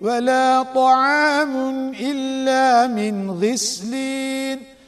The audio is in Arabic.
ولا طعام إلا من غسلين